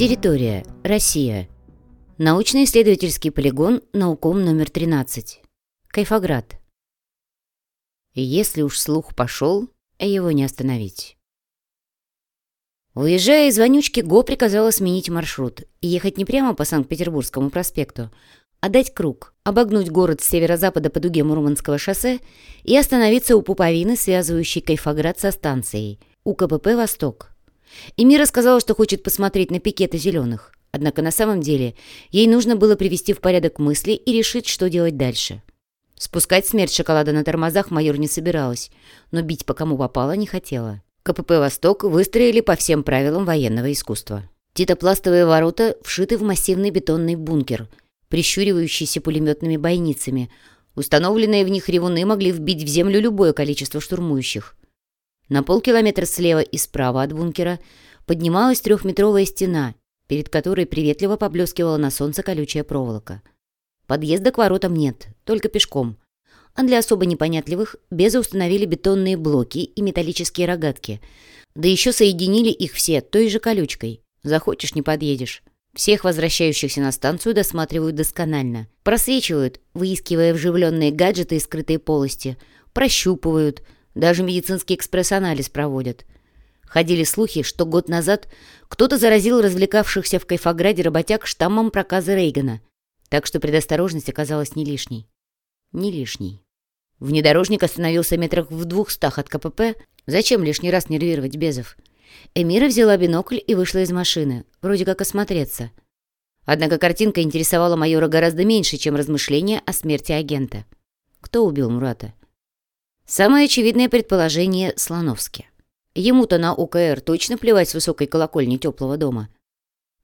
Территория. Россия. Научно-исследовательский полигон «Науком» номер 13. Кайфоград. Если уж слух пошел, его не остановить. Уезжая из Вонючки, Го приказала сменить маршрут и ехать не прямо по Санкт-Петербургскому проспекту, а дать круг, обогнуть город с северо-запада по дуге Мурманского шоссе и остановиться у пуповины, связывающей Кайфоград со станцией, у КПП «Восток». Эмира сказала, что хочет посмотреть на пикеты зеленых. Однако на самом деле ей нужно было привести в порядок мысли и решить, что делать дальше. Спускать смерть шоколада на тормозах майор не собиралась, но бить по кому попало не хотела. КПП «Восток» выстроили по всем правилам военного искусства. Титопластовые ворота вшиты в массивный бетонный бункер – прищуривающиеся пулеметными бойницами. Установленные в них ревуны могли вбить в землю любое количество штурмующих. На полкилометра слева и справа от бункера поднималась трехметровая стена, перед которой приветливо поблескивала на солнце колючая проволока. Подъезда к воротам нет, только пешком. А для особо непонятливых Безы установили бетонные блоки и металлические рогатки. Да еще соединили их все той же колючкой. Захочешь – не подъедешь. Всех возвращающихся на станцию досматривают досконально. Просвечивают, выискивая вживленные гаджеты и скрытые полости. Прощупывают. Даже медицинский экспресс-анализ проводят. Ходили слухи, что год назад кто-то заразил развлекавшихся в Кайфограде работяг штаммом проказа Рейгана. Так что предосторожность оказалась не лишней. Не лишней. Внедорожник остановился метрах в двухстах от КПП. Зачем лишний раз нервировать Безов? Эмира взяла бинокль и вышла из машины, вроде как осмотреться. Однако картинка интересовала майора гораздо меньше, чем размышления о смерти агента. Кто убил Мурата? Самое очевидное предположение — Слоновский. Ему-то на ОКР точно плевать с высокой колокольни теплого дома.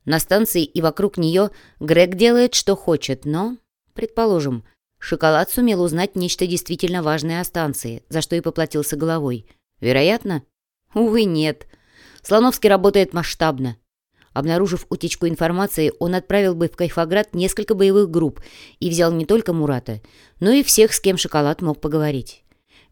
На станции и вокруг нее Грег делает, что хочет, но, предположим, Шоколад сумел узнать нечто действительно важное о станции, за что и поплатился головой. Вероятно? Увы, нет. Слоновский работает масштабно. Обнаружив утечку информации, он отправил бы в Кайфоград несколько боевых групп и взял не только Мурата, но и всех, с кем Шоколад мог поговорить.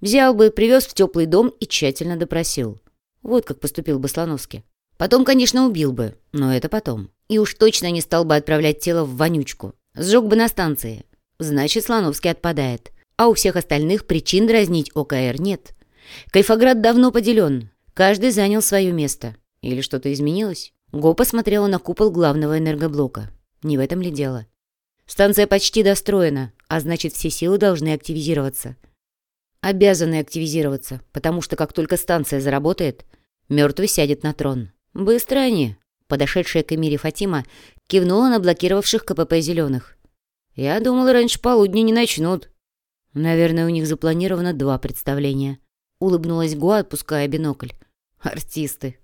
Взял бы, привез в теплый дом и тщательно допросил. Вот как поступил бы Слоновский. Потом, конечно, убил бы, но это потом. И уж точно не стал бы отправлять тело в вонючку. Сжег бы на станции. Значит, Слоновский отпадает. А у всех остальных причин дразнить ОКР нет. Кайфоград давно поделен. Каждый занял свое место. Или что-то изменилось? Го посмотрела на купол главного энергоблока. Не в этом ли дело? Станция почти достроена, а значит, все силы должны активизироваться. Обязаны активизироваться, потому что как только станция заработает, мертвый сядет на трон. Быстро они. Подошедшая к Эмире Фатима кивнула на блокировавших КПП зеленых. «Я думал, раньше полудня не начнут». «Наверное, у них запланировано два представления», — улыбнулась Гуа, отпуская бинокль. Артисты.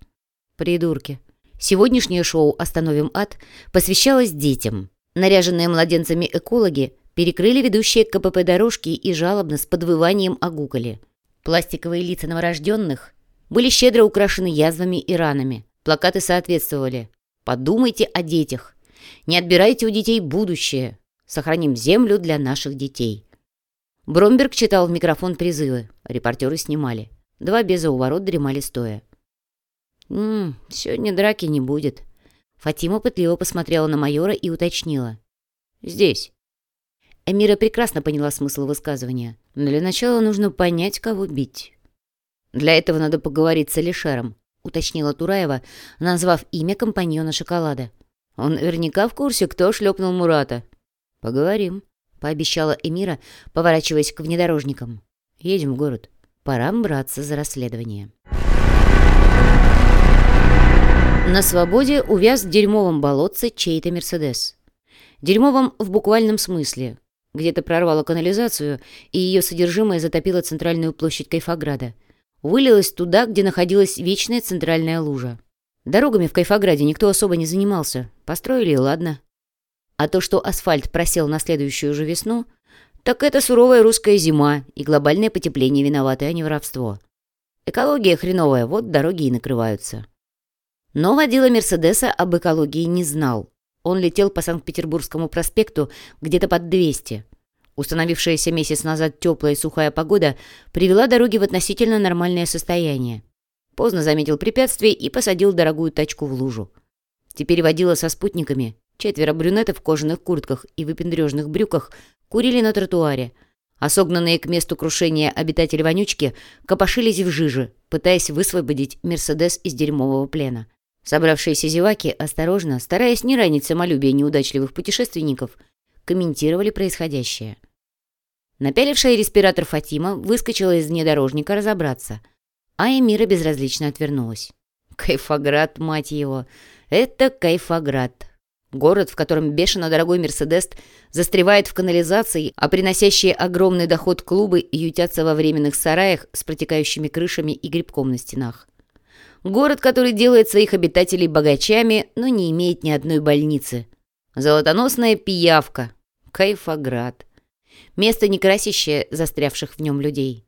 Придурки. Сегодняшнее шоу «Остановим ад» посвящалось детям. Наряженные младенцами экологи перекрыли ведущие КПП дорожки и жалобно с подвыванием огукали. Пластиковые лица новорожденных были щедро украшены язвами и ранами. Плакаты соответствовали. «Подумайте о детях. Не отбирайте у детей будущее. Сохраним землю для наших детей». Бромберг читал в микрофон призывы. Репортеры снимали. Два беза у ворот дремали стоя. «Ммм, сегодня драки не будет». Фатима пытливо посмотрела на майора и уточнила. «Здесь». Эмира прекрасно поняла смысл высказывания. Для начала нужно понять, кого бить. «Для этого надо поговорить с Алишером», — уточнила Тураева, назвав имя компаньона шоколада. «Он наверняка в курсе, кто шлепнул Мурата». «Поговорим», — пообещала Эмира, поворачиваясь к внедорожникам. «Едем в город. Пора браться за расследование». На свободе увяз в дерьмовом болотце чей-то «Мерседес». Дерьмовом в буквальном смысле. Где-то прорвало канализацию, и ее содержимое затопило центральную площадь Кайфограда. Вылилось туда, где находилась вечная центральная лужа. Дорогами в Кайфограде никто особо не занимался. Построили, ладно. А то, что асфальт просел на следующую же весну, так это суровая русская зима и глобальное потепление виноваты, а не воровство. Экология хреновая, вот дороги и накрываются. Но водила Мерседеса об экологии не знал. Он летел по Санкт-Петербургскому проспекту где-то под 200. Установившаяся месяц назад теплая и сухая погода привела дороги в относительно нормальное состояние. Поздно заметил препятствие и посадил дорогую тачку в лужу. Теперь водила со спутниками. Четверо брюнетов в кожаных куртках и выпендрежных брюках курили на тротуаре, а согнанные к месту крушения обитатели вонючки копошились в жиже, пытаясь высвободить «Мерседес» из дерьмового плена. Собравшиеся зеваки, осторожно, стараясь не ранить самолюбие неудачливых путешественников, комментировали происходящее. Напялившая респиратор Фатима выскочила из внедорожника разобраться, а Эмира безразлично отвернулась. Кайфоград, мать его! Это Кайфоград. Город, в котором бешено дорогой «Мерседес» застревает в канализации, а приносящие огромный доход клубы ютятся во временных сараях с протекающими крышами и грибком на стенах. Город, который делает своих обитателей богачами, но не имеет ни одной больницы. Золотоносная пиявка. Кайфоград. Место, не красящее застрявших в нем людей.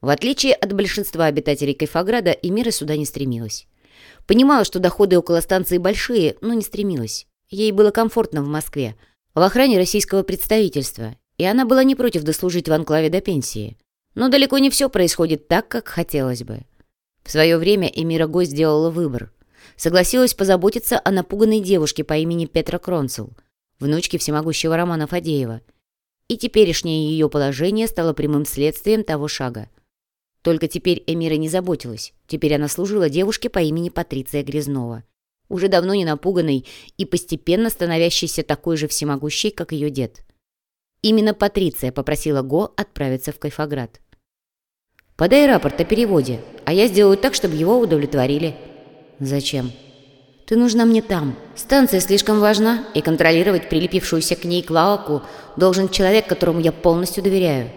В отличие от большинства обитателей Кайфограда, Эмира сюда не стремилась. Понимала, что доходы около станции большие, но не стремилась. Ей было комфортно в Москве, в охране российского представительства, и она была не против дослужить в анклаве до пенсии. Но далеко не все происходит так, как хотелось бы. В свое время Эмира Гой сделала выбор. Согласилась позаботиться о напуганной девушке по имени Петра Кронцел, внучке всемогущего Романа Фадеева. И теперешнее ее положение стало прямым следствием того шага. Только теперь Эмира не заботилась. Теперь она служила девушке по имени Патриция Грязнова. Уже давно не напуганной и постепенно становящейся такой же всемогущей, как ее дед. Именно Патриция попросила Го отправиться в Кайфоград. «Подай рапорт о переводе, а я сделаю так, чтобы его удовлетворили». «Зачем?» «Ты нужна мне там. Станция слишком важна, и контролировать прилепившуюся к ней клауку должен человек, которому я полностью доверяю».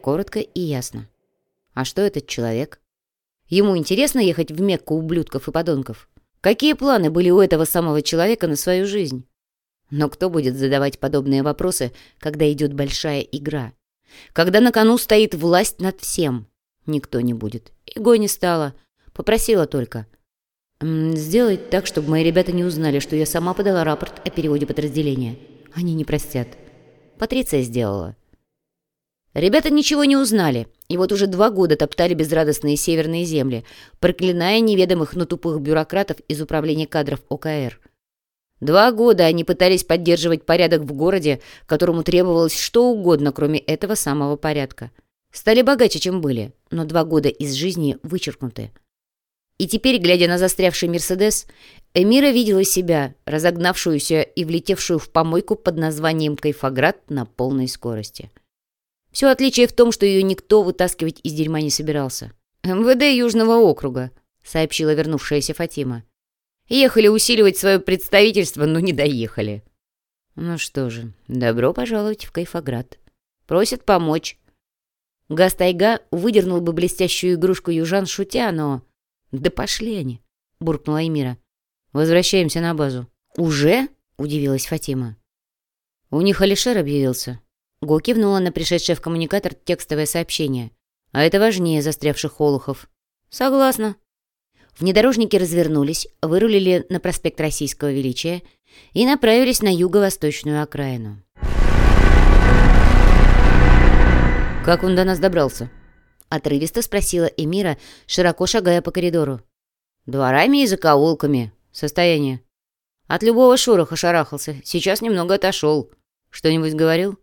Коротко и ясно. А что этот человек? Ему интересно ехать в Мекку ублюдков и подонков? Какие планы были у этого самого человека на свою жизнь? Но кто будет задавать подобные вопросы, когда идет большая игра? Когда на кону стоит власть над всем? Никто не будет. Иго не стало. Попросила только. Сделать так, чтобы мои ребята не узнали, что я сама подала рапорт о переводе подразделения. Они не простят. Патриция сделала. Ребята ничего не узнали, и вот уже два года топтали безрадостные северные земли, проклиная неведомых, но тупых бюрократов из управления кадров ОКР. Два года они пытались поддерживать порядок в городе, которому требовалось что угодно, кроме этого самого порядка. Стали богаче, чем были, но два года из жизни вычеркнуты. И теперь, глядя на застрявший «Мерседес», Эмира видела себя, разогнавшуюся и влетевшую в помойку под названием «Кайфоград» на полной скорости. Все отличие в том, что ее никто вытаскивать из дерьма не собирался. «МВД Южного округа», — сообщила вернувшаяся Фатима. «Ехали усиливать свое представительство, но не доехали». «Ну что же, добро пожаловать в Кайфоград. Просят помочь». Гастайга выдернул бы блестящую игрушку южан, шутя, но... «Да пошли они», — буркнула Эмира. «Возвращаемся на базу». «Уже?» — удивилась Фатима. «У них Алишер объявился. Го кивнула на пришедшее в коммуникатор текстовое сообщение. «А это важнее застрявших олухов». «Согласна». Внедорожники развернулись, вырулили на проспект Российского Величия и направились на юго-восточную окраину. «Как он до нас добрался?» — отрывисто спросила Эмира, широко шагая по коридору. «Дворами и закоулками. Состояние?» «От любого шороха шарахался. Сейчас немного отошел. Что-нибудь говорил?»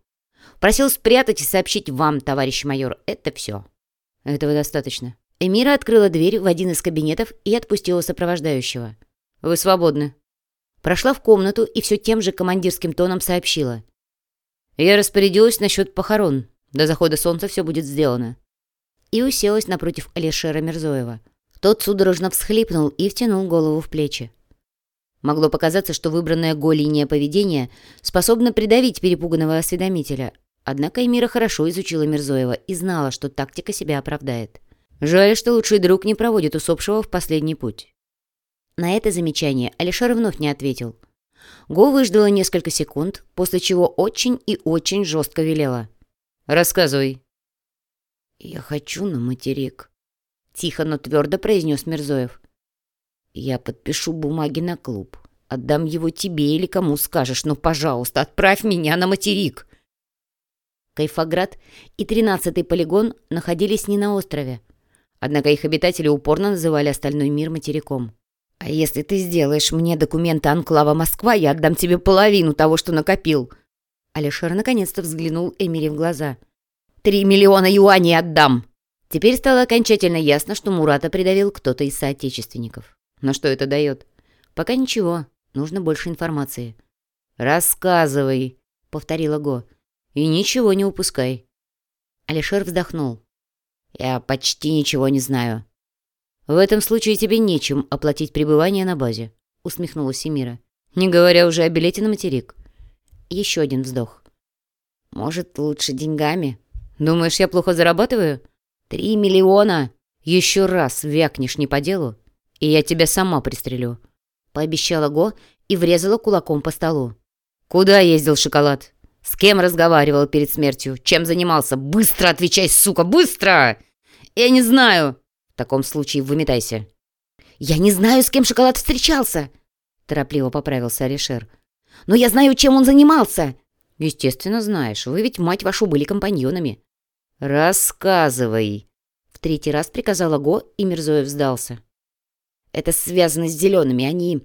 Просил спрятать и сообщить вам, товарищ майор. Это все. Этого достаточно. Эмира открыла дверь в один из кабинетов и отпустила сопровождающего. «Вы свободны». Прошла в комнату и все тем же командирским тоном сообщила. «Я распорядилась насчет похорон. До захода солнца все будет сделано». И уселась напротив Алишера Мирзоева. Тот судорожно всхлипнул и втянул голову в плечи. Могло показаться, что выбранная Го поведения способна придавить перепуганного осведомителя. Однако Эмира хорошо изучила Мирзоева и знала, что тактика себя оправдает. Жаль, что лучший друг не проводит усопшего в последний путь. На это замечание Алишер вновь не ответил. Го выждала несколько секунд, после чего очень и очень жестко велела. «Рассказывай». «Я хочу на материк», — тихо, но твердо произнес Мирзоев. Я подпишу бумаги на клуб. Отдам его тебе или кому скажешь, но, пожалуйста, отправь меня на материк. Кайфоград и тринадцатый полигон находились не на острове. Однако их обитатели упорно называли остальной мир материком. А если ты сделаешь мне документы Анклава Москва, я отдам тебе половину того, что накопил. Алишер наконец-то взглянул Эмире в глаза. «Три миллиона юаней отдам!» Теперь стало окончательно ясно, что Мурата придавил кто-то из соотечественников. Но что это дает? Пока ничего. Нужно больше информации. «Рассказывай», — повторила Го. «И ничего не упускай». Алишер вздохнул. «Я почти ничего не знаю». «В этом случае тебе нечем оплатить пребывание на базе», — усмехнулась Семира. «Не говоря уже о билете на материк». Еще один вздох. «Может, лучше деньгами?» «Думаешь, я плохо зарабатываю?» «Три миллиона!» «Еще раз вякнешь не по делу, и я тебя сама пристрелю», — пообещала Го и врезала кулаком по столу. «Куда ездил шоколад? С кем разговаривал перед смертью? Чем занимался? Быстро отвечай, сука, быстро!» «Я не знаю!» «В таком случае выметайся». «Я не знаю, с кем шоколад встречался!» Торопливо поправился Алишер. Но я знаю, чем он занимался!» «Естественно, знаешь. Вы ведь, мать вашу, были компаньонами». «Рассказывай!» В третий раз приказала Го, и Мирзоев сдался. «Это связано с зелеными. Они...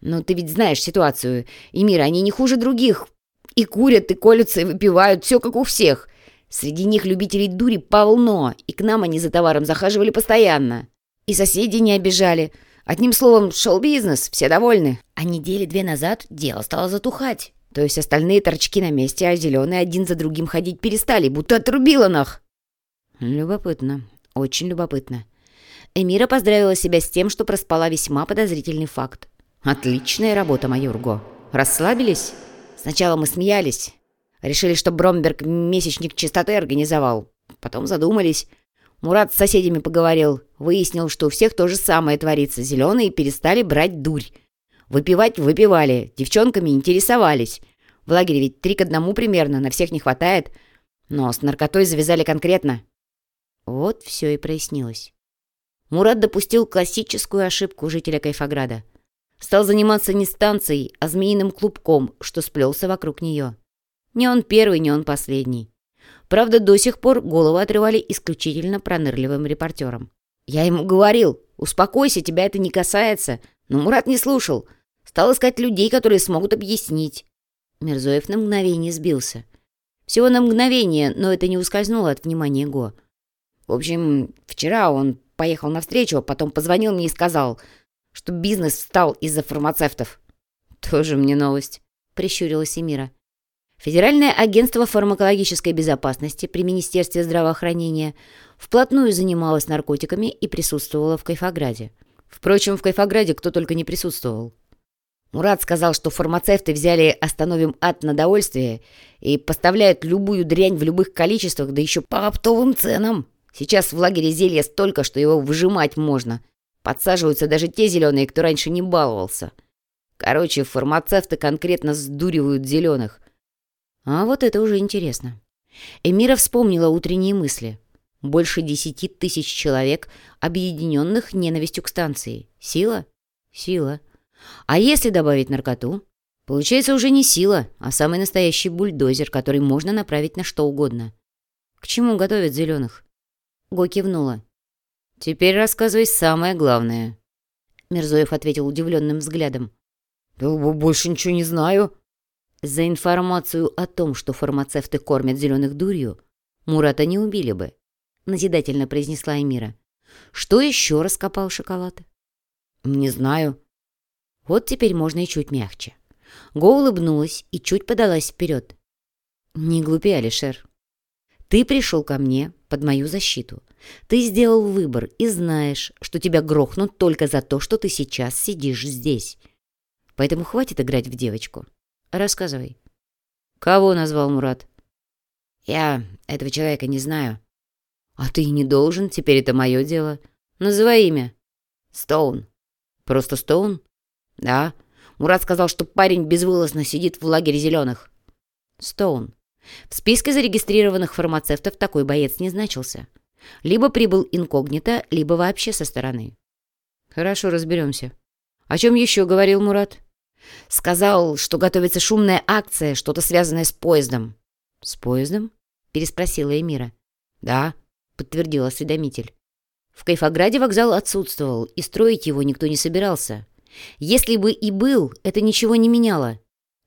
Ну, ты ведь знаешь ситуацию. И мир, они не хуже других. И курят, и колются, и выпивают. Все как у всех. Среди них любителей дури полно, и к нам они за товаром захаживали постоянно. И соседи не обижали. Одним словом, шел бизнес, все довольны. А недели две назад дело стало затухать. То есть остальные торчки на месте, а зеленые один за другим ходить перестали, будто отрубило нах. Любопытно, очень любопытно. Эмира поздравила себя с тем, что проспала весьма подозрительный факт. «Отличная работа, майор Го. Расслабились? Сначала мы смеялись. Решили, что Бромберг месячник чистоты организовал. Потом задумались. Мурат с соседями поговорил. Выяснил, что у всех то же самое творится. Зеленые перестали брать дурь. Выпивать выпивали, девчонками интересовались. В лагере ведь три к одному примерно, на всех не хватает. Но с наркотой завязали конкретно. Вот все и прояснилось. Мурат допустил классическую ошибку жителя Кайфограда. Стал заниматься не станцией, а змеиным клубком, что сплелся вокруг нее. Не он первый, не он последний. Правда, до сих пор голову отрывали исключительно пронырливым репортерам. «Я ему говорил, успокойся, тебя это не касается». Но Мурат не слушал. Стал искать людей, которые смогут объяснить. Мирзоев на мгновение сбился. Всего на мгновение, но это не ускользнуло от внимания Го. В общем, вчера он поехал навстречу, а потом позвонил мне и сказал, что бизнес встал из-за фармацевтов. «Тоже мне новость», — прищурилась Эмира. Федеральное агентство фармакологической безопасности при Министерстве здравоохранения вплотную занималось наркотиками и присутствовало в Кайфограде. Впрочем, в Кайфограде кто только не присутствовал. Мурат сказал, что фармацевты взяли «Остановим ад» на довольствие и поставляют любую дрянь в любых количествах, да еще по оптовым ценам. Сейчас в лагере зелья столько, что его выжимать можно. Подсаживаются даже те зеленые, кто раньше не баловался. Короче, фармацевты конкретно сдуривают зеленых. А вот это уже интересно. Эмира вспомнила утренние мысли. Больше десяти тысяч человек, объединенных ненавистью к станции. Сила? Сила. А если добавить наркоту? Получается уже не сила, а самый настоящий бульдозер, который можно направить на что угодно. К чему готовят зеленых? Го кивнула. «Теперь рассказывай самое главное». Мирзоев ответил удивленным взглядом. «Да больше ничего не знаю». За информацию о том, что фармацевты кормят зеленых дурью, Мурата не убили бы, назидательно произнесла Эмира. Что еще раскопал шоколад? Не знаю. Вот теперь можно и чуть мягче. Го улыбнулась и чуть подалась вперед. Не глупи, Алишер. Ты пришел ко мне под мою защиту. Ты сделал выбор и знаешь, что тебя грохнут только за то, что ты сейчас сидишь здесь. Поэтому хватит играть в девочку. Рассказывай. Кого назвал Мурат? Я этого человека не знаю. А ты не должен, теперь это мое дело. Называй имя. Стоун. Просто Стоун? Да. Мурат сказал, что парень безвылазно сидит в лагере зеленых. Стоун. В списке зарегистрированных фармацевтов такой боец не значился. Либо прибыл инкогнито, либо вообще со стороны. Хорошо, разберемся. О чем еще говорил Мурат? Сказал, что готовится шумная акция, что-то связанное с поездом. «С поездом?» — переспросила Эмира. «Да», — подтвердил осведомитель. В Кайфограде вокзал отсутствовал, и строить его никто не собирался. Если бы и был, это ничего не меняло.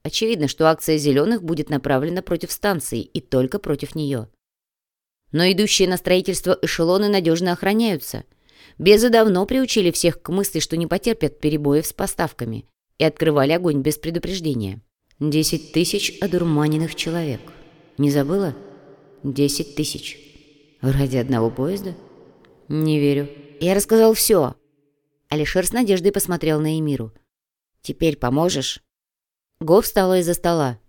Очевидно, что акция «Зеленых» будет направлена против станции и только против нее. Но идущие на строительство эшелоны надежно охраняются. Безы давно приучили всех к мысли, что не потерпят перебоев с поставками, и открывали огонь без предупреждения. Десять тысяч одурманенных человек. Не забыла? Десять тысяч. Ради одного поезда? Не верю. Я рассказал все. Алишер с надеждой посмотрел на Эмиру. «Теперь поможешь?» Го встала из-за стола.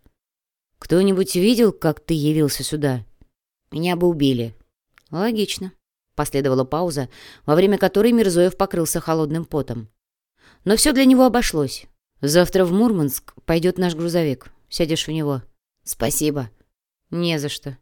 «Кто-нибудь видел, как ты явился сюда?» «Меня бы убили». «Логично». Последовала пауза, во время которой Мирзоев покрылся холодным потом. Но все для него обошлось. «Завтра в Мурманск пойдет наш грузовик. Сядешь в него». «Спасибо». «Не за что».